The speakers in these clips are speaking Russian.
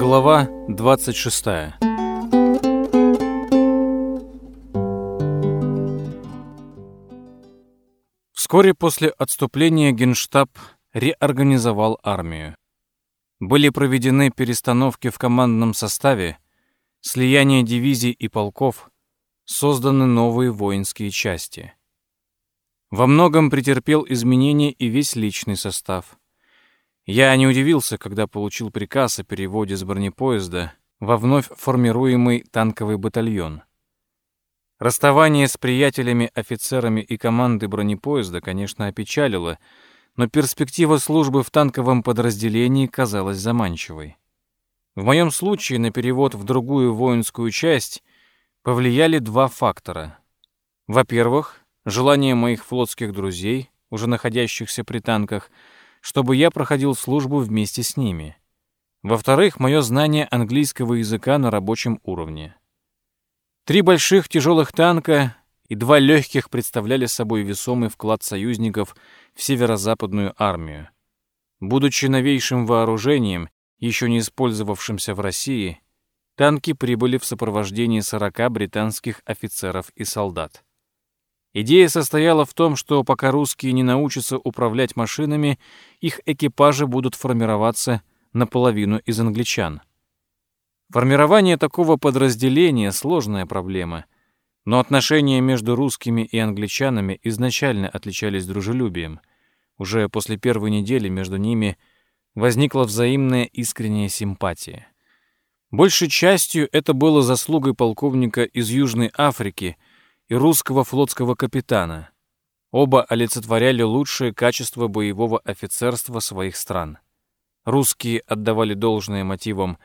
Глава 26 Вскоре после отступления Генштаб реорганизовал армию. Были проведены перестановки в командном составе, слияние дивизий и полков, созданы новые воинские части. Во многом претерпел изменения и весь личный состав. Я не удивился, когда получил приказ о переводе с бронепоезда во вновь формируемый танковый батальон. Расставание с приятелями, офицерами и командой бронепоезда, конечно, опечалило, но перспектива службы в танковом подразделении казалась заманчивой. В моем случае на перевод в другую воинскую часть повлияли два фактора. Во-первых, желание моих флотских друзей, уже находящихся при танках, чтобы я проходил службу вместе с ними. Во-вторых, мое знание английского языка на рабочем уровне. Три больших тяжелых танка и два легких представляли собой весомый вклад союзников в северо-западную армию. Будучи новейшим вооружением, еще не использовавшимся в России, танки прибыли в сопровождении 40 британских офицеров и солдат. Идея состояла в том, что пока русские не научатся управлять машинами, их экипажи будут формироваться наполовину из англичан. Формирование такого подразделения — сложная проблема, но отношения между русскими и англичанами изначально отличались дружелюбием. Уже после первой недели между ними возникла взаимная искренняя симпатия. Большей частью это было заслугой полковника из Южной Африки — и русского флотского капитана. Оба олицетворяли лучшие качества боевого офицерства своих стран. Русские отдавали должное мотивам,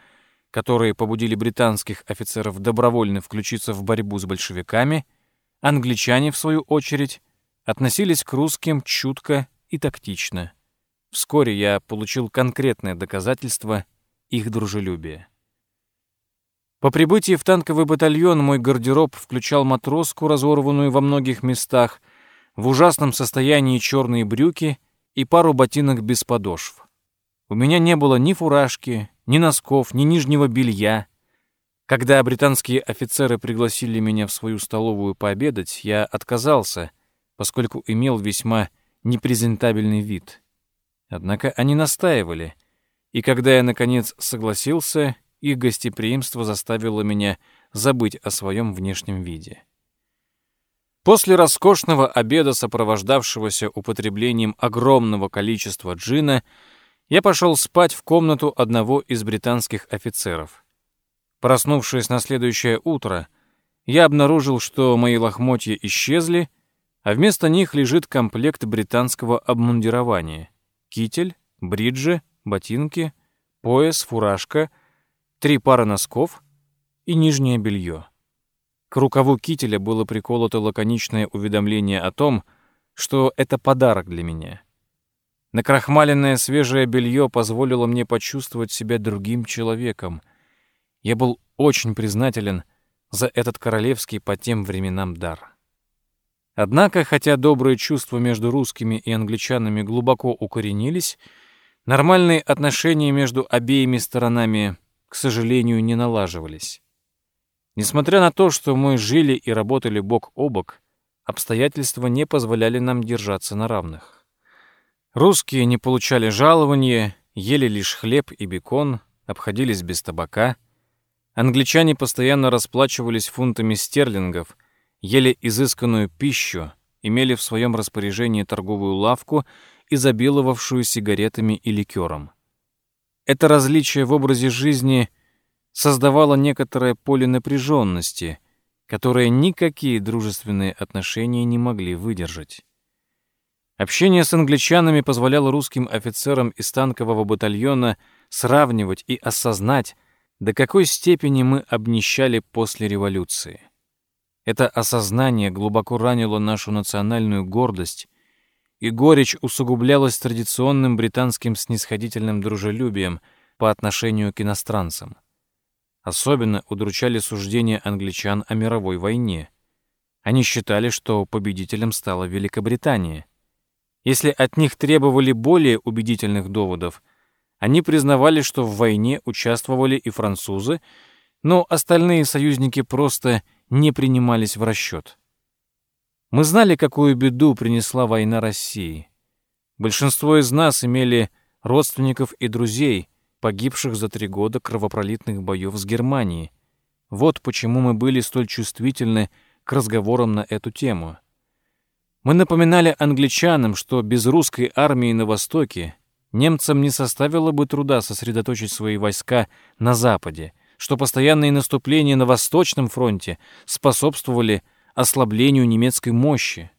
которые побудили британских офицеров добровольно включиться в борьбу с большевиками, англичане, в свою очередь, относились к русским чутко и тактично. Вскоре я получил конкретное доказательство их дружелюбия. По прибытии в танковый батальон мой гардероб включал матроску, разорванную во многих местах, в ужасном состоянии черные брюки и пару ботинок без подошв. У меня не было ни фуражки, ни носков, ни нижнего белья. Когда британские офицеры пригласили меня в свою столовую пообедать, я отказался, поскольку имел весьма непрезентабельный вид. Однако они настаивали, и когда я, наконец, согласился, их гостеприимство заставило меня забыть о своем внешнем виде. После роскошного обеда, сопровождавшегося употреблением огромного количества джина, я пошел спать в комнату одного из британских офицеров. Проснувшись на следующее утро, я обнаружил, что мои лохмотья исчезли, а вместо них лежит комплект британского обмундирования. Китель, бриджи, ботинки, пояс, фуражка — три пары носков и нижнее белье. К рукаву кителя было приколото лаконичное уведомление о том, что это подарок для меня. Накрахмаленное свежее белье позволило мне почувствовать себя другим человеком. Я был очень признателен за этот королевский по тем временам дар. Однако, хотя добрые чувства между русскими и англичанами глубоко укоренились, нормальные отношения между обеими сторонами к сожалению, не налаживались. Несмотря на то, что мы жили и работали бок о бок, обстоятельства не позволяли нам держаться на равных. Русские не получали жалования, ели лишь хлеб и бекон, обходились без табака. Англичане постоянно расплачивались фунтами стерлингов, ели изысканную пищу, имели в своем распоряжении торговую лавку, изобиловавшую сигаретами и ликером. Это различие в образе жизни создавало некоторое поле напряженности, которое никакие дружественные отношения не могли выдержать. Общение с англичанами позволяло русским офицерам из танкового батальона сравнивать и осознать, до какой степени мы обнищали после революции. Это осознание глубоко ранило нашу национальную гордость и горечь усугублялась традиционным британским снисходительным дружелюбием по отношению к иностранцам. Особенно удручали суждения англичан о мировой войне. Они считали, что победителем стала Великобритания. Если от них требовали более убедительных доводов, Они признавали, что в войне участвовали и французы, но остальные союзники просто не принимались в расчет. Мы знали, какую беду принесла война России. Большинство из нас имели родственников и друзей, погибших за три года кровопролитных боев с Германией. Вот почему мы были столь чувствительны к разговорам на эту тему. Мы напоминали англичанам, что без русской армии на Востоке немцам не составило бы труда сосредоточить свои войска на Западе, что постоянные наступления на Восточном фронте способствовали ослаблению немецкой мощи.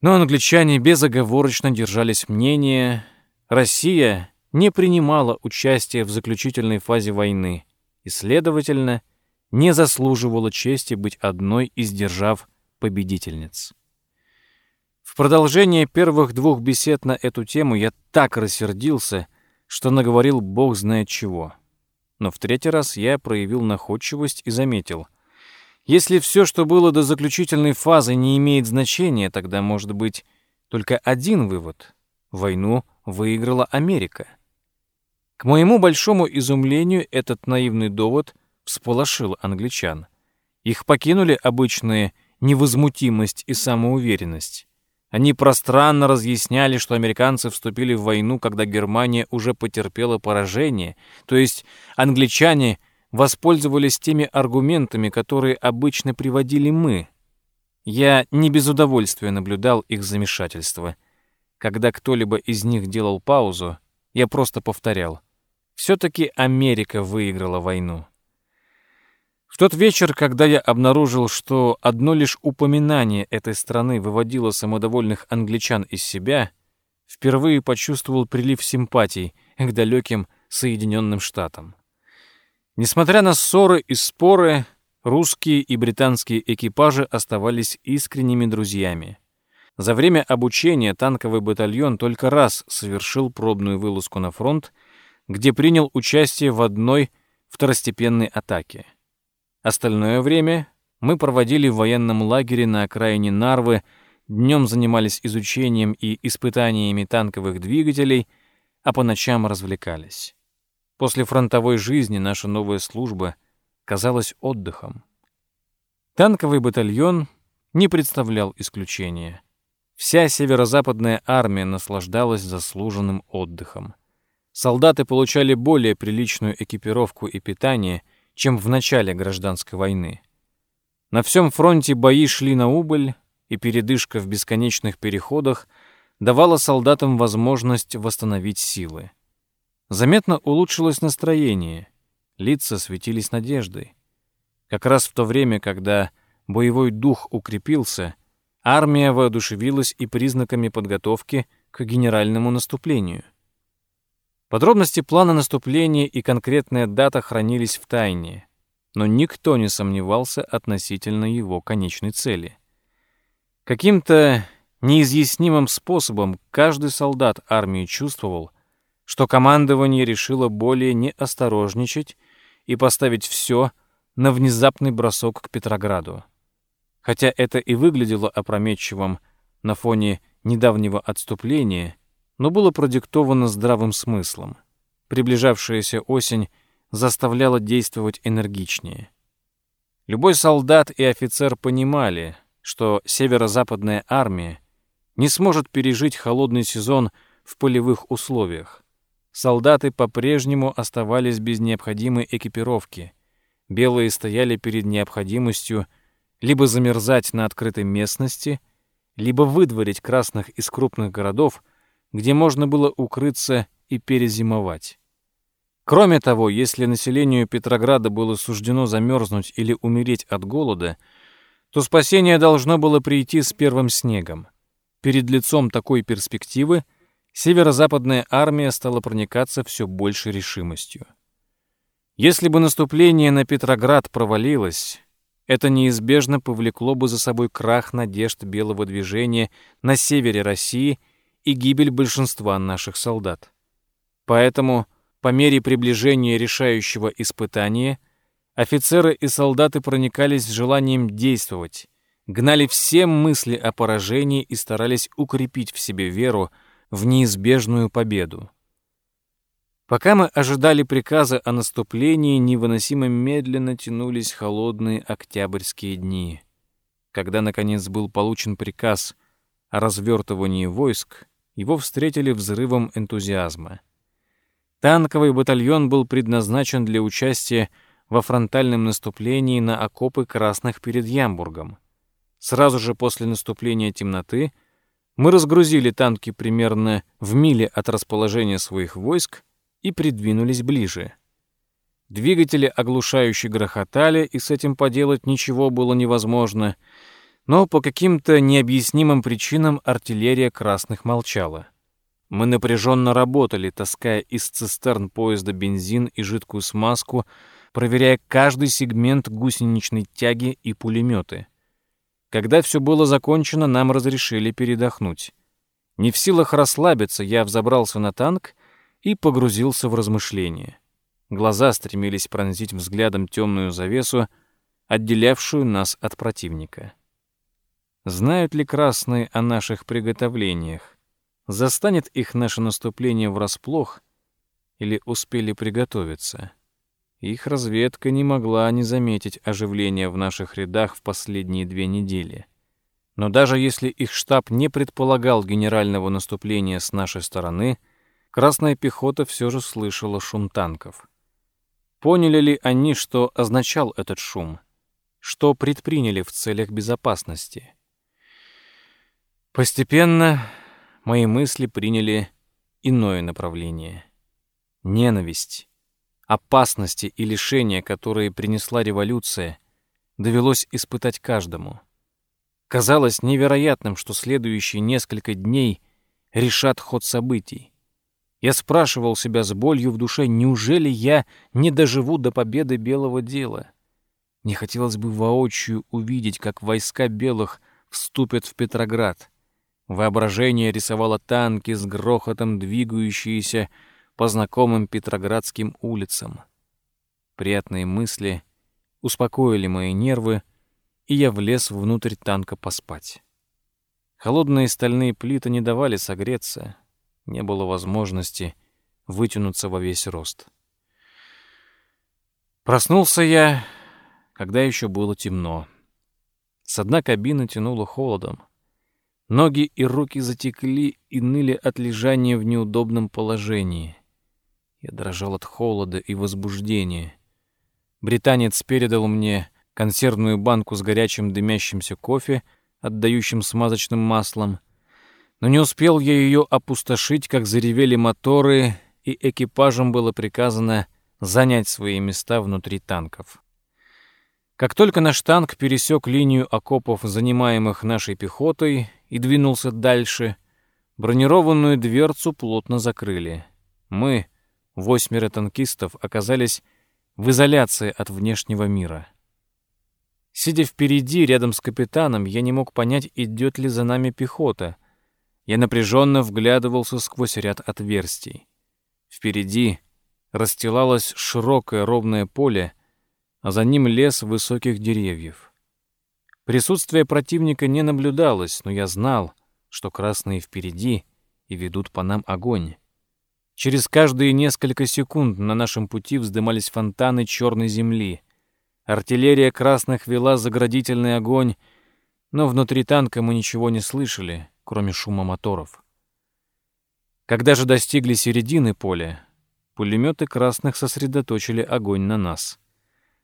Но англичане безоговорочно держались мнения, Россия не принимала участия в заключительной фазе войны и, следовательно, не заслуживала чести быть одной из держав-победительниц. В продолжение первых двух бесед на эту тему я так рассердился, что наговорил бог знает чего. Но в третий раз я проявил находчивость и заметил. Если все, что было до заключительной фазы, не имеет значения, тогда может быть только один вывод. Войну выиграла Америка. К моему большому изумлению этот наивный довод всполошил англичан. Их покинули обычные невозмутимость и самоуверенность. Они пространно разъясняли, что американцы вступили в войну, когда Германия уже потерпела поражение, то есть англичане воспользовались теми аргументами, которые обычно приводили мы. Я не без удовольствия наблюдал их замешательство. Когда кто-либо из них делал паузу, я просто повторял. Все-таки Америка выиграла войну. В тот вечер, когда я обнаружил, что одно лишь упоминание этой страны выводило самодовольных англичан из себя, впервые почувствовал прилив симпатий к далеким Соединенным Штатам. Несмотря на ссоры и споры, русские и британские экипажи оставались искренними друзьями. За время обучения танковый батальон только раз совершил пробную вылазку на фронт, где принял участие в одной второстепенной атаке — Остальное время мы проводили в военном лагере на окраине Нарвы, днем занимались изучением и испытаниями танковых двигателей, а по ночам развлекались. После фронтовой жизни наша новая служба казалась отдыхом. Танковый батальон не представлял исключения. Вся северо-западная армия наслаждалась заслуженным отдыхом. Солдаты получали более приличную экипировку и питание — чем в начале гражданской войны. На всем фронте бои шли на убыль, и передышка в бесконечных переходах давала солдатам возможность восстановить силы. Заметно улучшилось настроение, лица светились надеждой. Как раз в то время, когда боевой дух укрепился, армия воодушевилась и признаками подготовки к генеральному наступлению — Подробности плана наступления и конкретная дата хранились в тайне, но никто не сомневался относительно его конечной цели. Каким-то неизъяснимым способом каждый солдат армии чувствовал, что командование решило более не осторожничать и поставить все на внезапный бросок к Петрограду. Хотя это и выглядело опрометчивым на фоне недавнего отступления, но было продиктовано здравым смыслом. Приближавшаяся осень заставляла действовать энергичнее. Любой солдат и офицер понимали, что северо-западная армия не сможет пережить холодный сезон в полевых условиях. Солдаты по-прежнему оставались без необходимой экипировки. Белые стояли перед необходимостью либо замерзать на открытой местности, либо выдворить красных из крупных городов где можно было укрыться и перезимовать. Кроме того, если населению Петрограда было суждено замерзнуть или умереть от голода, то спасение должно было прийти с первым снегом. Перед лицом такой перспективы северо-западная армия стала проникаться все большей решимостью. Если бы наступление на Петроград провалилось, это неизбежно повлекло бы за собой крах надежд белого движения на севере России и гибель большинства наших солдат. Поэтому, по мере приближения решающего испытания, офицеры и солдаты проникались желанием действовать, гнали все мысли о поражении и старались укрепить в себе веру в неизбежную победу. Пока мы ожидали приказа о наступлении, невыносимо медленно тянулись холодные октябрьские дни. Когда, наконец, был получен приказ о развертывании войск, его встретили взрывом энтузиазма. Танковый батальон был предназначен для участия во фронтальном наступлении на окопы красных перед Ямбургом. Сразу же после наступления темноты мы разгрузили танки примерно в миле от расположения своих войск и придвинулись ближе. Двигатели оглушающе грохотали, и с этим поделать ничего было невозможно, но по каким-то необъяснимым причинам артиллерия красных молчала. Мы напряженно работали, таская из цистерн поезда бензин и жидкую смазку, проверяя каждый сегмент гусеничной тяги и пулеметы. Когда все было закончено, нам разрешили передохнуть. Не в силах расслабиться, я взобрался на танк и погрузился в размышления. Глаза стремились пронзить взглядом темную завесу, отделявшую нас от противника. Знают ли красные о наших приготовлениях? Застанет их наше наступление врасплох или успели приготовиться? Их разведка не могла не заметить оживления в наших рядах в последние две недели. Но даже если их штаб не предполагал генерального наступления с нашей стороны, Красная пехота все же слышала шум танков. Поняли ли они, что означал этот шум? Что предприняли в целях безопасности? Постепенно мои мысли приняли иное направление. Ненависть, опасности и лишения, которые принесла революция, довелось испытать каждому. Казалось невероятным, что следующие несколько дней решат ход событий. Я спрашивал себя с болью в душе, неужели я не доживу до победы белого дела? Мне хотелось бы воочию увидеть, как войска белых вступят в Петроград. Воображение рисовало танки с грохотом, двигающиеся по знакомым петроградским улицам. Приятные мысли успокоили мои нервы, и я влез внутрь танка поспать. Холодные стальные плиты не давали согреться, не было возможности вытянуться во весь рост. Проснулся я, когда еще было темно. С дна кабины тянуло холодом. Ноги и руки затекли и ныли от лежания в неудобном положении. Я дрожал от холода и возбуждения. Британец передал мне консервную банку с горячим дымящимся кофе, отдающим смазочным маслом, но не успел я ее опустошить, как заревели моторы, и экипажам было приказано занять свои места внутри танков. Как только наш танк пересек линию окопов, занимаемых нашей пехотой, и двинулся дальше, бронированную дверцу плотно закрыли. Мы, восьмеро танкистов, оказались в изоляции от внешнего мира. Сидя впереди, рядом с капитаном, я не мог понять, идет ли за нами пехота — я напряженно вглядывался сквозь ряд отверстий. Впереди расстилалось широкое ровное поле, а за ним лес высоких деревьев. Присутствие противника не наблюдалось, но я знал, что красные впереди и ведут по нам огонь. Через каждые несколько секунд на нашем пути вздымались фонтаны черной земли. Артиллерия красных вела заградительный огонь, но внутри танка мы ничего не слышали, кроме шума моторов. Когда же достигли середины поля, пулеметы красных сосредоточили огонь на нас.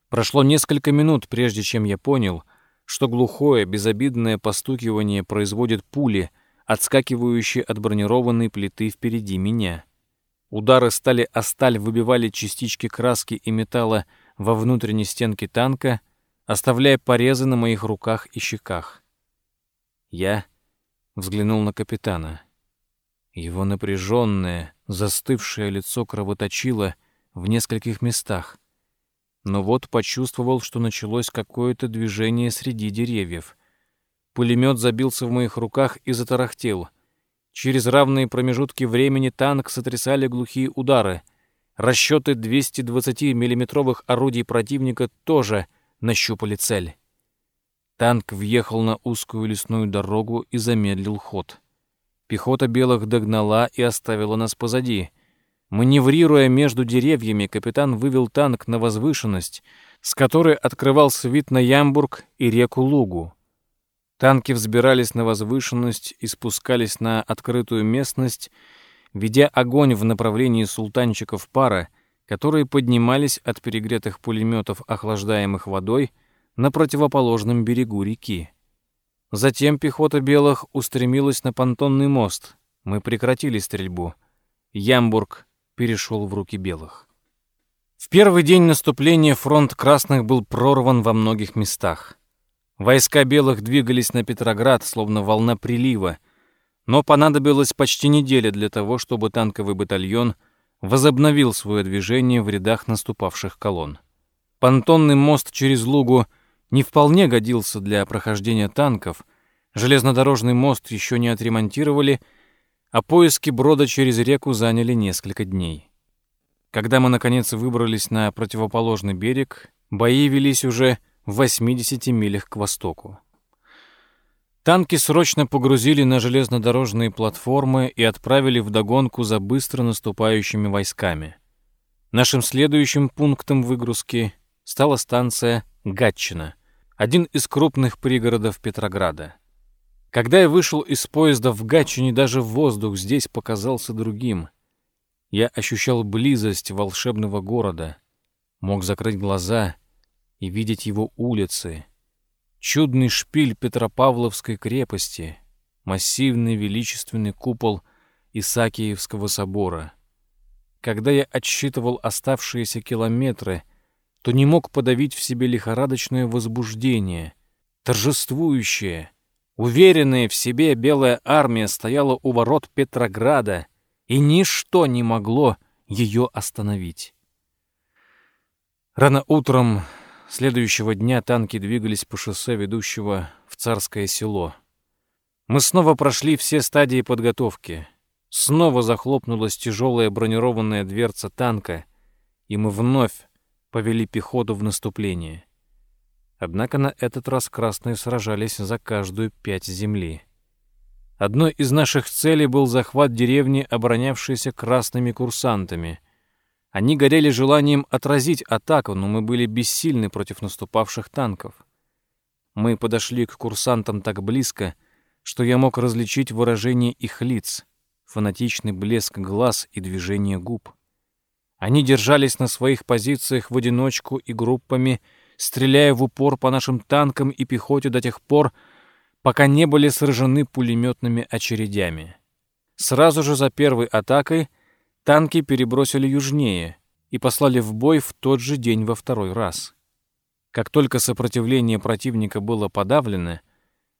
Прошло несколько минут, прежде чем я понял, что глухое, безобидное постукивание производит пули, отскакивающие от бронированной плиты впереди меня. Удары стали о сталь выбивали частички краски и металла во внутренней стенке танка, оставляя порезы на моих руках и щеках. Я взглянул на капитана. Его напряженное, застывшее лицо кровоточило в нескольких местах. Но вот почувствовал, что началось какое-то движение среди деревьев. Пулемет забился в моих руках и затарахтел. Через равные промежутки времени танк сотрясали глухие удары. Расчеты 220 миллиметровых орудий противника тоже нащупали цель. Танк въехал на узкую лесную дорогу и замедлил ход. Пехота белых догнала и оставила нас позади. Маневрируя между деревьями, капитан вывел танк на возвышенность, с которой открывался вид на Ямбург и реку Лугу. Танки взбирались на возвышенность и спускались на открытую местность, ведя огонь в направлении султанчиков пара, которые поднимались от перегретых пулеметов, охлаждаемых водой, на противоположном берегу реки. Затем пехота белых устремилась на понтонный мост. Мы прекратили стрельбу. Ямбург перешел в руки белых. В первый день наступления фронт красных был прорван во многих местах. Войска белых двигались на Петроград, словно волна прилива, но понадобилось почти неделя для того, чтобы танковый батальон возобновил свое движение в рядах наступавших колонн. Понтонный мост через Лугу не вполне годился для прохождения танков, железнодорожный мост еще не отремонтировали, а поиски брода через реку заняли несколько дней. Когда мы, наконец, выбрались на противоположный берег, бои велись уже в 80 милях к востоку. Танки срочно погрузили на железнодорожные платформы и отправили в догонку за быстро наступающими войсками. Нашим следующим пунктом выгрузки стала станция Гатчина, один из крупных пригородов Петрограда. Когда я вышел из поезда в Гатчине, даже воздух здесь показался другим. Я ощущал близость волшебного города, мог закрыть глаза и видеть его улицы, чудный шпиль Петропавловской крепости, массивный величественный купол Исаакиевского собора. Когда я отсчитывал оставшиеся километры, то не мог подавить в себе лихорадочное возбуждение, торжествующее, уверенная в себе белая армия стояла у ворот Петрограда — и ничто не могло ее остановить. Рано утром следующего дня танки двигались по шоссе, ведущего в Царское село. Мы снова прошли все стадии подготовки. Снова захлопнулась тяжелая бронированная дверца танка, и мы вновь повели пехоту в наступление. Однако на этот раз красные сражались за каждую пять земли. Одной из наших целей был захват деревни, оборонявшейся красными курсантами. Они горели желанием отразить атаку, но мы были бессильны против наступавших танков. Мы подошли к курсантам так близко, что я мог различить выражение их лиц, фанатичный блеск глаз и движение губ. Они держались на своих позициях в одиночку и группами, стреляя в упор по нашим танкам и пехоте до тех пор, пока не были сражены пулеметными очередями. Сразу же за первой атакой танки перебросили южнее и послали в бой в тот же день во второй раз. Как только сопротивление противника было подавлено,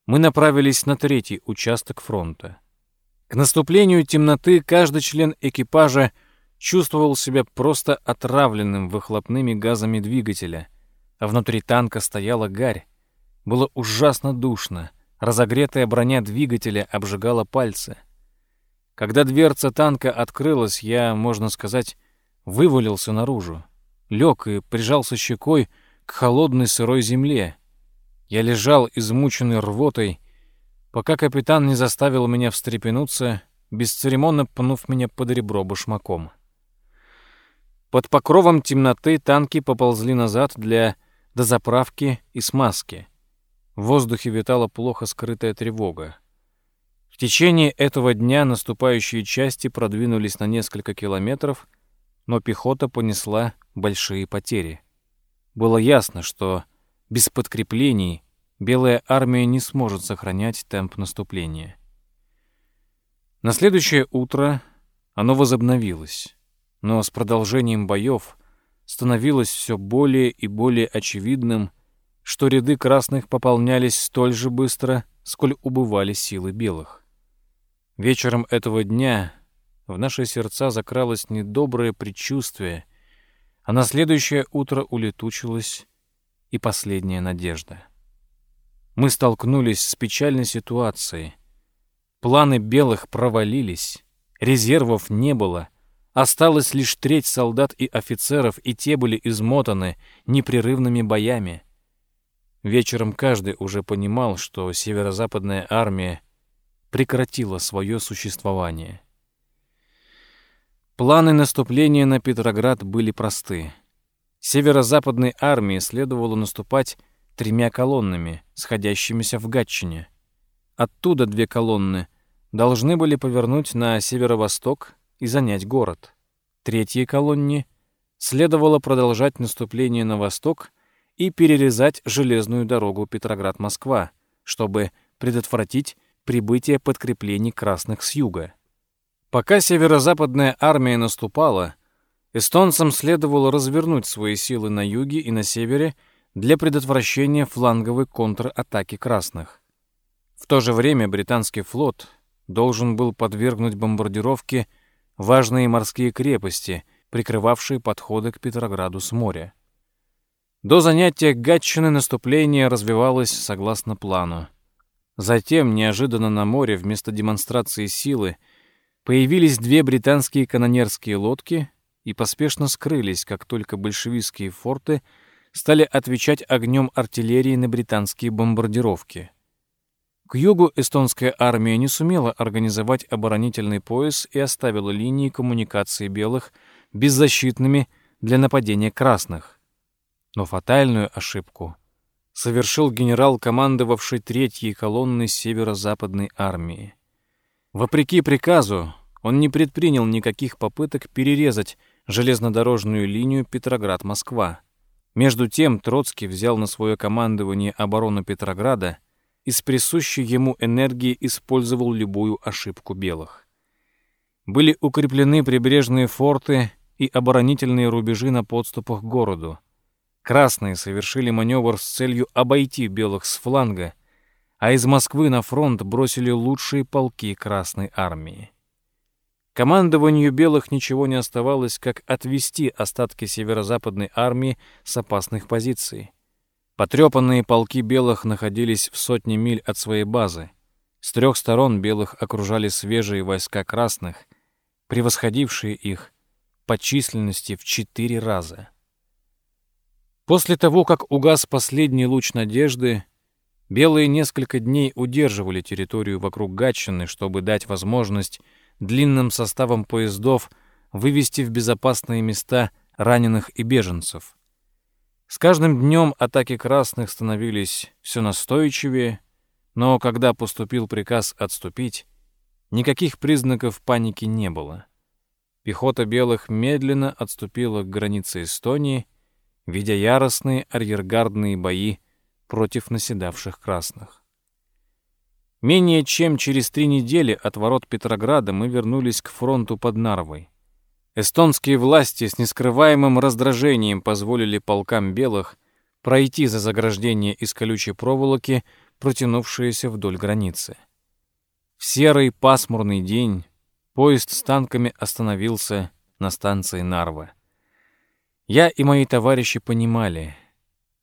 мы направились на третий участок фронта. К наступлению темноты каждый член экипажа чувствовал себя просто отравленным выхлопными газами двигателя, а внутри танка стояла гарь. Было ужасно душно — Разогретая броня двигателя обжигала пальцы. Когда дверца танка открылась, я, можно сказать, вывалился наружу. Лег и прижался щекой к холодной сырой земле. Я лежал, измученный рвотой, пока капитан не заставил меня встрепенуться, бесцеремонно пнув меня под ребро башмаком. Под покровом темноты танки поползли назад для дозаправки и смазки — в воздухе витала плохо скрытая тревога. В течение этого дня наступающие части продвинулись на несколько километров, но пехота понесла большие потери. Было ясно, что без подкреплений Белая армия не сможет сохранять темп наступления. На следующее утро оно возобновилось, но с продолжением боев становилось все более и более очевидным, что ряды красных пополнялись столь же быстро, сколь убывали силы белых. Вечером этого дня в наши сердца закралось недоброе предчувствие, а на следующее утро улетучилась и последняя надежда. Мы столкнулись с печальной ситуацией. Планы белых провалились, резервов не было, осталась лишь треть солдат и офицеров, и те были измотаны непрерывными боями. Вечером каждый уже понимал, что северо-западная армия прекратила свое существование. Планы наступления на Петроград были просты. Северо-западной армии следовало наступать тремя колоннами, сходящимися в Гатчине. Оттуда две колонны должны были повернуть на северо-восток и занять город. Третьей колонне следовало продолжать наступление на восток и перерезать железную дорогу Петроград-Москва, чтобы предотвратить прибытие подкреплений красных с юга. Пока северо-западная армия наступала, эстонцам следовало развернуть свои силы на юге и на севере для предотвращения фланговой контратаки красных. В то же время британский флот должен был подвергнуть бомбардировке важные морские крепости, прикрывавшие подходы к Петрограду с моря. До занятия Гатчины наступление развивалось согласно плану. Затем, неожиданно на море, вместо демонстрации силы, появились две британские канонерские лодки и поспешно скрылись, как только большевистские форты стали отвечать огнем артиллерии на британские бомбардировки. К югу эстонская армия не сумела организовать оборонительный пояс и оставила линии коммуникации белых беззащитными для нападения красных. Но фатальную ошибку совершил генерал, командовавший третьей колонной северо-западной армии. Вопреки приказу, он не предпринял никаких попыток перерезать железнодорожную линию Петроград-Москва. Между тем Троцкий взял на свое командование оборону Петрограда и с присущей ему энергией использовал любую ошибку белых. Были укреплены прибрежные форты и оборонительные рубежи на подступах к городу. Красные совершили маневр с целью обойти белых с фланга, а из Москвы на фронт бросили лучшие полки Красной армии. Командованию белых ничего не оставалось, как отвести остатки северо-западной армии с опасных позиций. Потрепанные полки белых находились в сотне миль от своей базы. С трех сторон белых окружали свежие войска красных, превосходившие их по численности в четыре раза. После того, как угас последний луч надежды, белые несколько дней удерживали территорию вокруг Гатчины, чтобы дать возможность длинным составом поездов вывести в безопасные места раненых и беженцев. С каждым днем атаки красных становились все настойчивее, но когда поступил приказ отступить, никаких признаков паники не было. Пехота белых медленно отступила к границе Эстонии, ведя яростные арьергардные бои против наседавших красных. Менее чем через три недели от ворот Петрограда мы вернулись к фронту под Нарвой. Эстонские власти с нескрываемым раздражением позволили полкам белых пройти за заграждение из колючей проволоки, протянувшееся вдоль границы. В серый пасмурный день поезд с танками остановился на станции Нарва. Я и мои товарищи понимали,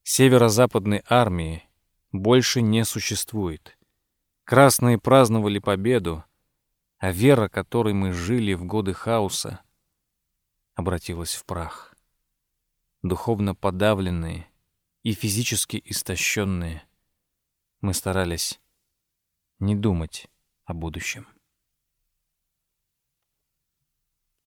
северо-западной армии больше не существует. Красные праздновали победу, а вера, которой мы жили в годы хаоса, обратилась в прах. Духовно подавленные и физически истощенные, мы старались не думать о будущем.